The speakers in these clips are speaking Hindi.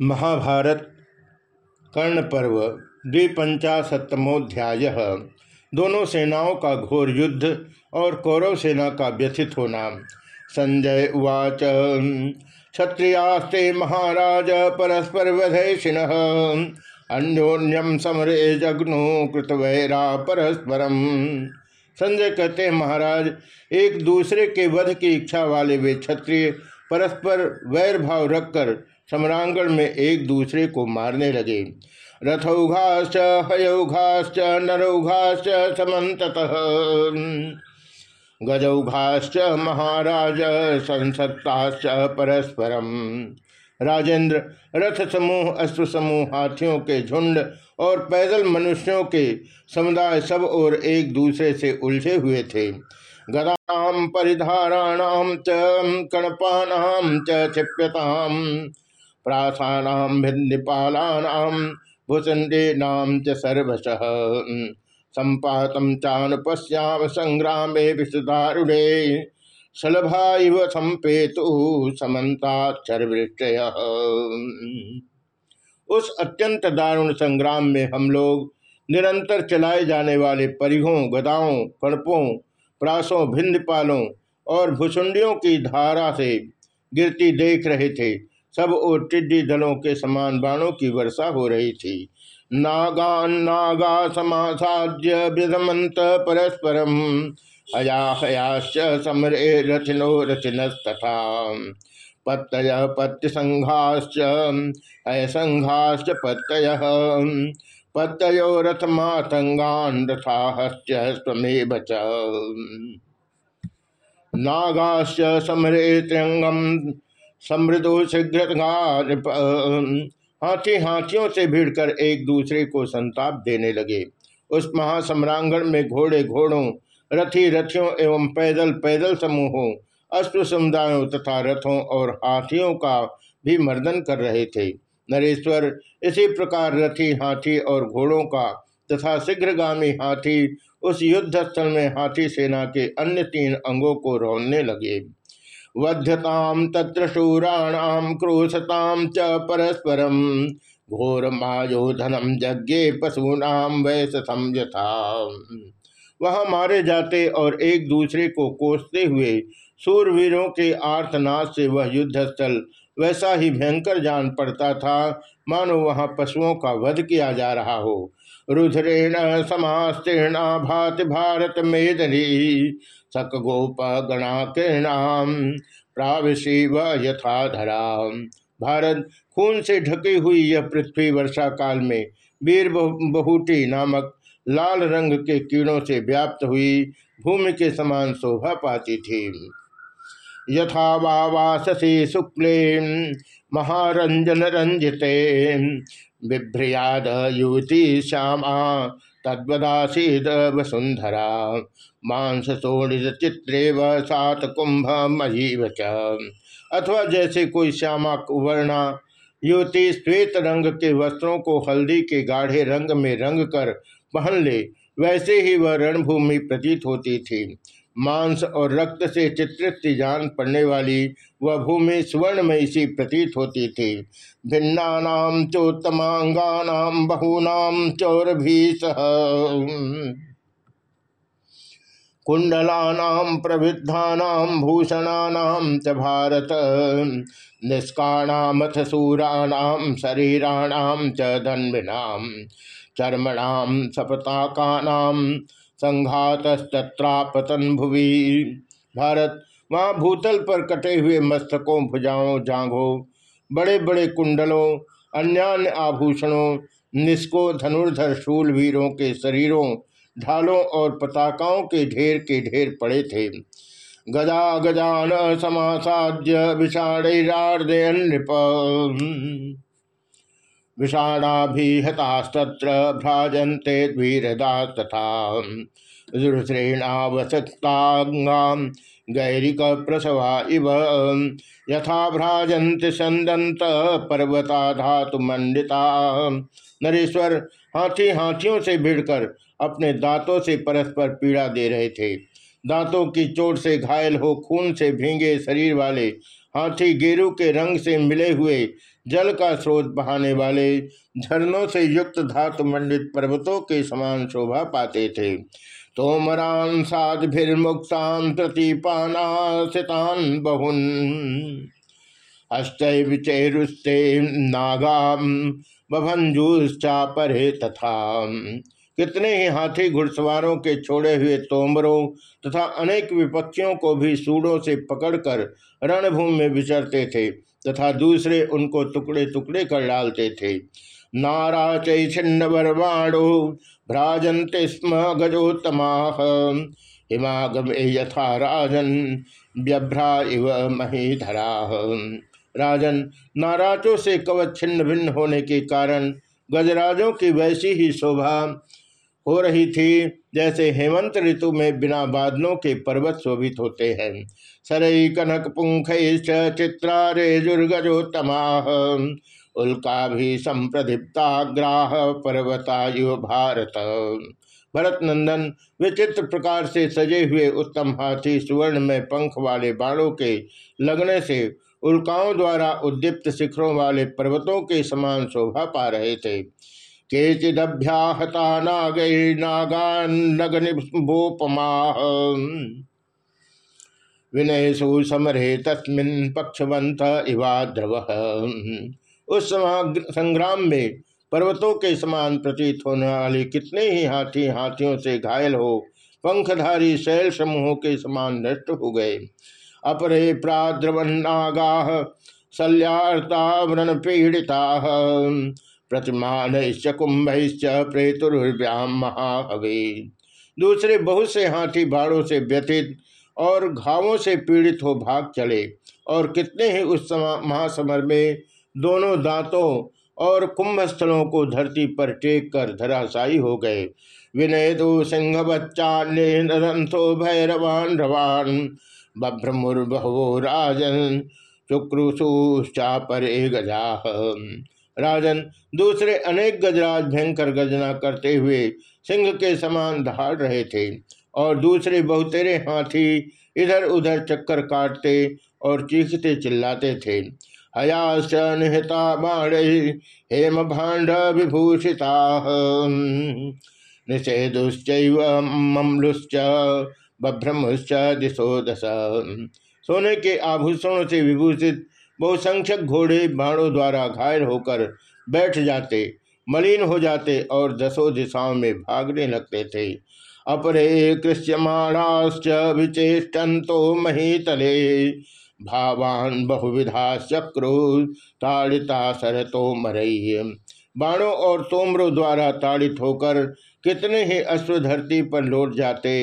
महाभारत कर्ण पर्व द्विपंचाशतमोध्याय दोनों सेनाओं का घोर युद्ध और कौरव सेना का व्यथित होना। संजय उवाच, क्षत्रियास्ते महाराज परस्पर वधेशिन अन्योन्यम समरे जग्नो कृतवैरा परस्परम। संजय कहते हैं, महाराज, एक दूसरे के वध की इच्छा वाले वे क्षत्रिय परस्पर वैर भाव रखकर सम्रांगण में एक दूसरे को मारने लगे। रथौघाश्च, हयौघाश्च, नरौघाश्च समत गजौघाश्च, महाराज संसक्ताश्च परस्परम। राजेंद्र रथ समूह अश्व समूह हाथियों के झुंड और पैदल मनुष्यों के समुदाय सब और एक दूसरे से उलझे हुए थे। गदाम, परिधाराणाम च कणपानाम च, क्षिप्यताम। प्रासानाम भिन्निपालानाम भूषंडेनाम च सर्वश। संपातम चानुपश्याम संग्राम विशुदारुणे शलभा इव संपेतु समन्ताक्षरवृष्टय उस अत्यंत दारुण संग्राम में हम लोग निरंतर चलाए जाने वाले परिघों, गदाओं कणपों प्रासों भिंदपालों और भुसुंडियों की धारा से गिरती देख रहे थे। सब और टिड्डी दलों के समान बाणों की वर्षा हो रही थी। नागान नागा समासाद्य विधमंत परस्परम। हया हयाश्च समरे रथिनो रथिनस्तथा। पत्तय पत्य संघाश्च असंघाश्च पत्तय। पत्तयो रथमातंगान रथाश्च स्वमेव नागाश्च समरे त्र्यंगम। समृद्धो शीघ्र हाथी हाथियों से भिड़कर एक दूसरे को संताप देने लगे। उस महासम्रांगण में घोड़े घोड़ों, रथी रथियों एवं पैदल पैदल समूहों अश्व समुदायों तथा रथों और हाथियों का भी मर्दन कर रहे थे। नरेश्वर, इसी प्रकार रथी हाथी और घोड़ों का तथा शीघ्रगामी हाथी उस युद्ध स्थल में हाथी सेना के अन्य तीन अंगों को रोलने लगे। वध्यताम तत्र शूराणाम क्रोशताम च परस्परम घोर मायोधनम यज्ञे पशूनाम वैसम यथा। वह मारे जाते और एक दूसरे को कोसते हुए सूरवीरों के आर्तनाद से वह युद्ध स्थल वैसा ही भयंकर जान पड़ता था। मानो वहाँ पशुओं का वध किया जा रहा हो। रुद्रेण समास्तीर्ण भात भारत मेदनी। सक गोप गणाकीर्णाम प्राविशीव यथाधरा। भारत, खून से ढकी हुई यह पृथ्वी वर्षा काल में वीर बहुटी नामक लाल रंग के कीड़ों से व्याप्त हुई, भूमि के समान शोभा पाती थी। यथा वावासी शुक्ले महारंजन रंजिते, बिभ्रियाद युवती श्यामा, तद्वदासीद वसुंधरा। मांस सोड़ित चित्रे व सात कुंभ महीव अथवा जैसे कोई श्यामा वर्णा, युवती श्वेत रंग के वस्त्रों को हल्दी के गाढ़े रंग में रंग कर पहन ले, वैसे ही वह रणभूमि प्रतीत होती थी। मांस और रक्त से चित्रित जान पड़ने वाली वह भूमि स्वर्णमय सी प्रतीत होती थी। भिन्ना चोत्तमांगा बहूनाम चौर भी सह कुंडलानाम प्रवृद्धानाम भूषणानाम च भारत, निष्काणामथ शूराणाम शरीराणाम च धन्विनाम चर्मणाम सपताकानाम संघातस्तत्रापतन भुवि। भारत, वहाँ भूतल पर कटे हुए मस्तकों, भुजाओं, जांघों बड़े बड़े कुंडलों अन्य आभूषणों, निष्को धनुर्धर शूल वीरों के शरीरों ढालों और पताकाओं के ढेर के ढेर पड़े थे। गजा गजान विषाणार्दयन नृप विषाणाभिहतास्तत्र भ्राजन्ते द्वीरदा तथा गैरिक प्रसवा इव। यथा भ्राजंत संदंत पर्वता धातु मंडिता नरेश्वर हाथी हाथियों से भिड़कर अपने दांतों से परस्पर पीड़ा दे रहे थे। दांतों की चोट से घायल हो खून से भींगे शरीर वाले, हाथी गेरू के रंग से मिले हुए जल का स्रोत बहाने वाले, झरनों से युक्त धातु मंडित पर्वतों के समान शोभा पाते थे। तोमरान साधिर्मुक्तान प्रतिपानान बहुन। अष्टैविचैरुस्ते नागाम बभंजूश्चा परे तथा कितने ही हाथी घुड़सवारों के छोड़े हुए तोमरों तथा अनेक विपक्षियों को भी सूडों से पकड़कर रणभूमि में विचरते थे तथा दूसरे उनको टुकड़े टुकड़े कर डालते थे। नारा छिन्न बरवाणो भ्राजंते स्म गजोत्तमा। हिमागम यथा राजन, व्यभ्रा इव महीधरा राजन, नाराजों से कवच छिन्न भिन्न होने के कारण गजराजों की वैसी ही शोभा हो रही थी, जैसे हेमंत ऋतु में बिना बादलों के पर्वत शोभित होते हैं। सरई कनक पुंख चित्रारे जुर्गजोत्तमा उल्का भी संप्रदीप्ताग्राह पर्वतायु भारत। भरत नंदन विचित्र प्रकार से सजे हुए उत्तम हाथी सुवर्ण में पंख वाले बाणों के लगने से उल्काओं द्वारा उद्दीप्त शिखरों वाले पर्वतों के समान शोभा पा रहे थे। केचिदभ्याहता नागैर्नागान्नगनिभोपमा विनयसु समरे तस्मिन् पक्षवंत इवा ध्रव उस संग्राम में पर्वतों के समान प्रतीत होने वाले कितने ही हाथी हाथियों से घायल हो, पंखधारी शैल समूहों के समान नष्ट हो गए। अपरे प्राद्रवन्नागा शल्यार्ता व्रण पीड़िता प्रतिमान कुंभ प्रेतुर्व्याम महाहवे दूसरे बहुत से हाथी भाड़ों से व्यथित और घावों से पीड़ित हो भाग चले और कितने ही उस महासमर में दोनों दांतों और कुंभ स्थलों को धरती पर टेक कर धराशायी हो गए। विनय दो सिंह बच्चा भैरवान रवान बभ्रमुर्बहो राजन चुक्रुशुश्चा पर गजा राजन, दूसरे अनेक गजराज भयंकर गजना करते हुए सिंह के समान दहाड़ रहे थे और दूसरे बहुतेरे हाथी इधर उधर चक्कर काटते और चीखते चिल्लाते थे। हयाश्च निहता बाण हेम भाण्ड विभूषिता। निषेधुश्च ममलुश्च, बभ्रमुश्च दिशो दश सोने के आभूषणों से विभूषित बहुसंख्यक घोड़े बाणों द्वारा घायल होकर बैठ जाते, मलिन हो जाते और दसों दिशाओं में भागने लगते थे। अपरे कृष्यमाणाश्च विचेष्टो महीतले, भावान बहुविधा चक्रो ताड़िता सरतो मरई। बाणों और तोमरों द्वारा ताड़ित होकर कितने ही अश्व धरती पर लौट जाते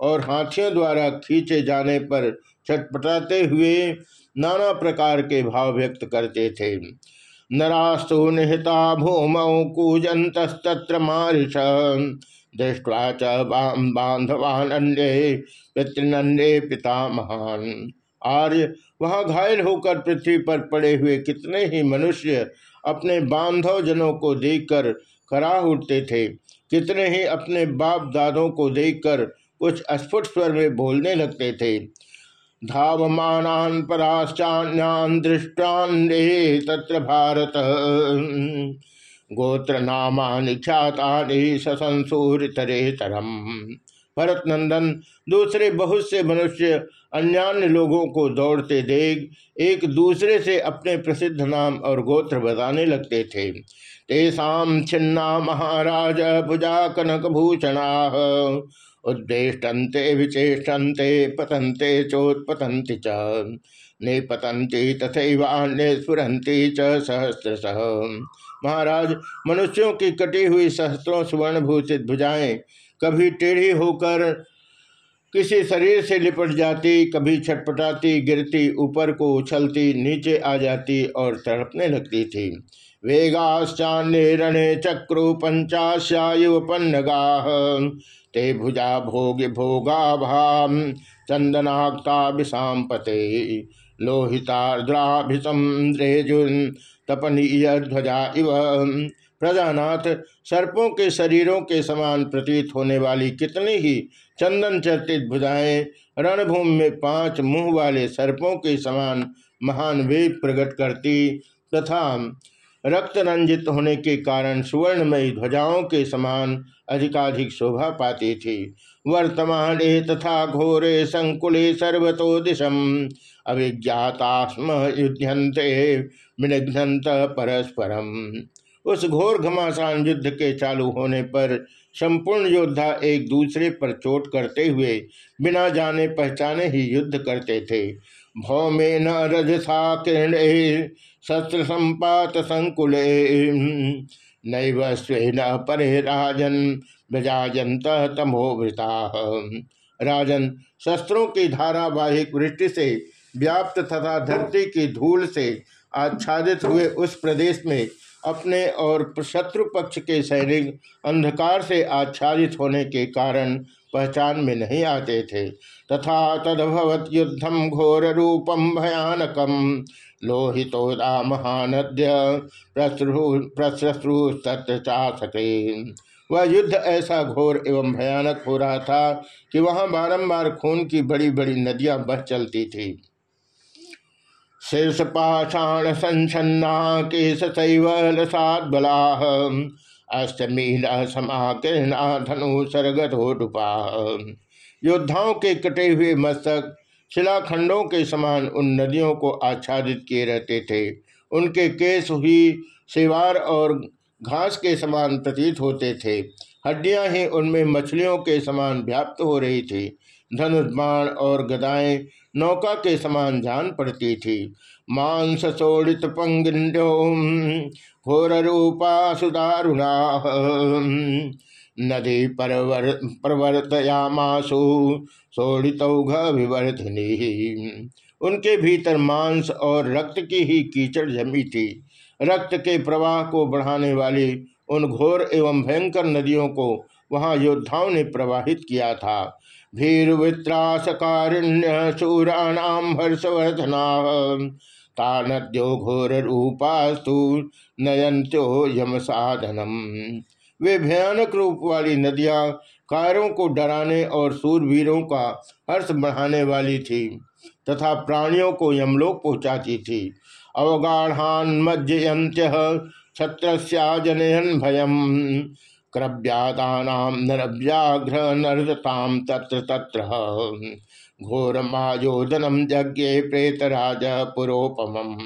और हाथियों द्वारा खींचे जाने पर छटपटाते हुए नाना प्रकार के भाव व्यक्त करते थे। नरास्तु निहिता भूमौ कूजंतस्तत्र मारिष। दृष्टवा च बांधवान अन्य पितृनन्य पिता महान आर्य, वहाँ घायल होकर पृथ्वी पर पड़े हुए कितने ही मनुष्य अपने बांधव जनों को देखकर खरा उठते थे, कितने ही अपने बाप दादों को देखकर कुछ अस्फुट स्वर में बोलने लगते थे। धावमानान पराश्चान्यान दृष्टान्े तत्र भारत। गोत्र नामानि ख्यातानि ससंसूरितरे तरम। भरत नंदन दूसरे बहुत से मनुष्य अन्यान्य लोगों को दौड़ते देख एक दूसरे से अपने प्रसिद्ध नाम और गोत्र बताने लगते थे। तेषा छिन्ना महाराज भुजा कनक भूषणा। उद्देष्टन्ते विचेष्टन्ते पतन्ते चोत्पतन्ति च। निपतन्ति तथैवान्य स्फुरन्ति च सहस्रश। महाराज, मनुष्यों की कटी हुई सहस्त्रों सुवर्णभूषित भुजाएँ कभी टेढ़ी होकर किसी शरीर से लिपट जाती, कभी छटपटाती, गिरती, ऊपर को उछलती, नीचे आ जाती और तड़पने लगती थी। वेगाश्चान्य रणे चक्रु पंचाश्यायुपन्नगा ते भुजा भोग भोगा भाम चंदनाक्ता विषाम पते लोहितार्द्राभिसम्रेजुन तपनीय ध्वजा इव। प्रजानाथ, सर्पों के शरीरों के समान प्रतीत होने वाली कितनी ही चंदन चर्चित भुजाएँ, रणभूमि में पाँच मुँह वाले सर्पों के समान महान वेग प्रकट करती तथा रक्त रंजित होने के कारण सुवर्णमयी ध्वजाओं के समान अधिकाधिक शोभा पाती थी। वर्तमान तथा घोरे संकुले सर्वतो दिशम। अभिज्ञातास्म युद्धंते विनिघ्नत परस्परम। उस घोर घमासान युद्ध के चालू होने पर संपूर्ण योद्धा एक दूसरे पर चोट करते हुए बिना जाने पहचाने ही युद्ध करते थे। भौमे न रजसा किरण शस्त्र संपात संकुल। नैव परे राजन विजाजंत तमोभृता राजन, शस्त्रों की धारावाहिक वृष्टि से, व्याप्त तथा धरती की धूल से आच्छादित हुए उस प्रदेश में अपने और शत्रु पक्ष के सैनिक अंधकार से आच्छादित होने के कारण पहचान में नहीं आते थे। तथा तदभवत युद्धम घोर रूपम भयानकम लोहितोदा महानद्य प्रसृ सके वह युद्ध ऐसा घोर एवं भयानक हो रहा था कि वहाँ बारंबार खून की बड़ी बड़ी नदियाँ बह चलती थी। शीर्ष पाषाण संचन्ना केश लसाद अष्टमील समाकीर्णा धनु सरगतोटुपा योद्धाओं के कटे हुए मस्तक, शिलाखंडों के समान उन नदियों को आच्छादित किए रहते थे। उनके केस हुई सिवार और घास के समान प्रतीत होते थे। हड्डियाँ ही उनमें मछलियों के समान व्याप्त हो रही थी। धनुष और गदाएँ नौका के समान जान पड़ती थी। मांस सोड़ित पंगिंडो घोर रूपा सुदारुणा। नदी परवर, प्रवर्तयामासु सोड़ितौघ विवर्धिनी। उनके भीतर मांस और रक्त की ही कीचड़ जमी थी। रक्त के प्रवाह को बढ़ाने वाली उन घोर एवं भयंकर नदियों को वहाँ योद्धाओं ने प्रवाहित किया था। भीरुवित्रासकारिण्य शूराणाम हर्षवर्धना। तानद्यो घोर रूपास्तु नयंत्यो यम साधनम वे भयानक रूप वाली नदियाँ, कारों को डराने और सूरवीरों का हर्ष बढ़ाने वाली थी, तथा प्राणियों को यमलोक पहुंचाती थी। अवगाढ़ान मज्जयंत्य छत्र जनयन भयम। क्रव्यादानाम नरव्याघ्र नरताम तत्र तत्र। घोर मायोदनम यज्ञ प्रेतराज पुरोपम।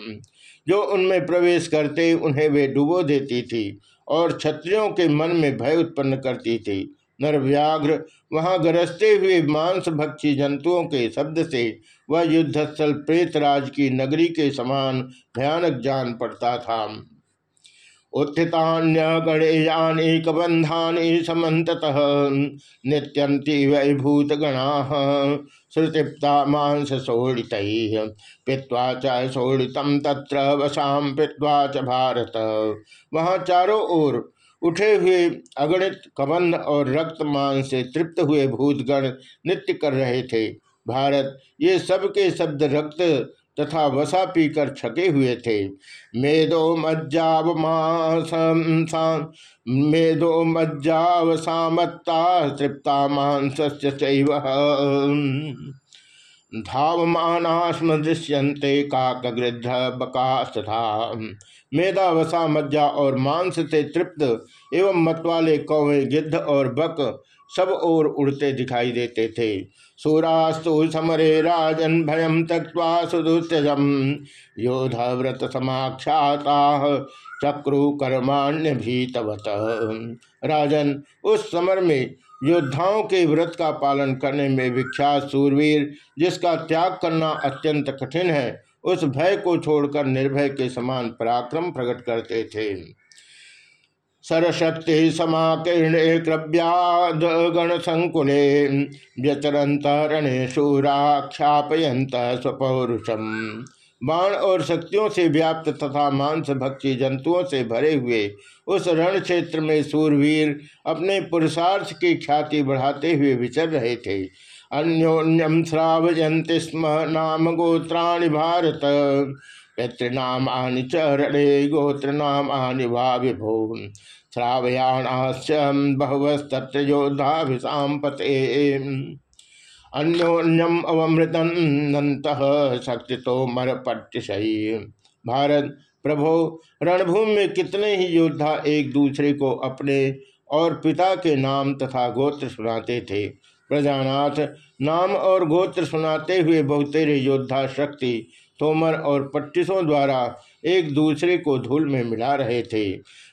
जो उनमें प्रवेश करते, उन्हें वे डुबो देती थी और क्षत्रियों के मन में भय उत्पन्न करती थी। नरव्याघ्र वहाँ गरजते हुए मांस भक्षी जंतुओं के शब्द से वह युद्धस्थल प्रेतराज की नगरी के समान भयानक जान पड़ता था। समन्ततः नित्यन्ति वैभूतगणाः श्रुतिप्ता मांससोडितैः पीत्वा च पीत्वा च भारत। वहाँ चारों ओर उठे हुए अगणित कबंध और रक्त मान से तृप्त हुए भूतगण नृत्य कर रहे थे। भारत, ये सब के शब्द रक्त तथा वसा पीकर छके हुए थे। मेदो मेदो मज्जावसामत्ता तृप्ता मांस धावमानास्म दृश्यंते काकगृद्ध बकास्तथा मेदावसा मज्जा और मांस से तृप्त एवं मतवाले कौवे गिद्ध और बक सब ओर उड़ते दिखाई देते थे। सूरास्तु समरे राजन भयम तक्वा सुदुत्यजम योधा व्रत समाख्याता, चक्रु कर्माण्य भीतवत राजन, उस समर में योद्धाओं के व्रत का पालन करने में विख्यात सूरवीर, जिसका त्याग करना अत्यंत कठिन है, उस भय को छोड़कर निर्भय के समान पराक्रम प्रकट करते थे। सरशक्ति समाकीर्णे क्रव्याद गण संकुले व्यचरंत रणे शूराख्यापयंत स्वपौरुषम। बाण और शक्तियों से व्याप्त तथा मांस भक्षी जंतुओं से भरे हुए उस रण क्षेत्र में सूरवीर अपने पुरुषार्थ की ख्याति बढ़ाते हुए विचर रहे थे। अन्योन्यम श्रावयंति स्म नाम गोत्राणि भारत। पितृनामानि च रणे गोत्रनामानि वा विभो। श्रावयाणाश्च बहुवस्तत्र योद्धाभिषाम पते अन्योन्यम अवमृतंत शक्ति तो मर पट्टिशयी भारत, प्रभो, रणभूमि में कितने ही योद्धा एक दूसरे को अपने और पिता के नाम तथा गोत्र सुनाते थे। प्रजानाथ, नाम और गोत्र सुनाते हुए बहुतेरे योद्धा शक्ति तोमर और पट्टिसों द्वारा एक दूसरे को धूल में मिला रहे थे।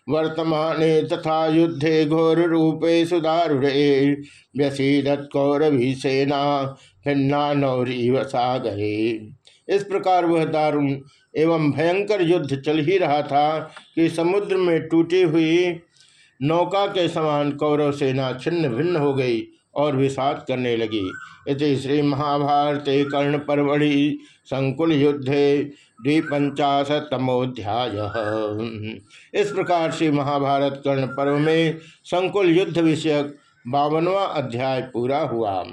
वर्तमान तथा युद्धे घोर रूपे सुदारुरे व्यसीदत कौरवी सेना नौरी वसा सागरे। इस प्रकार वह दारुण एवं भयंकर युद्ध चल ही रहा था कि समुद्र में टूटी हुई नौका के समान कौरव सेना छिन्न भिन्न हो गई। और विषाद करने लगी। इति श्री महाभारत कर्ण परवड़ी संकुल युद्धे द्विपंचाशतमोध्याय इस प्रकार से महाभारत कर्ण पर्व में संकुल युद्ध विषयक बावनवा अध्याय पूरा हुआ।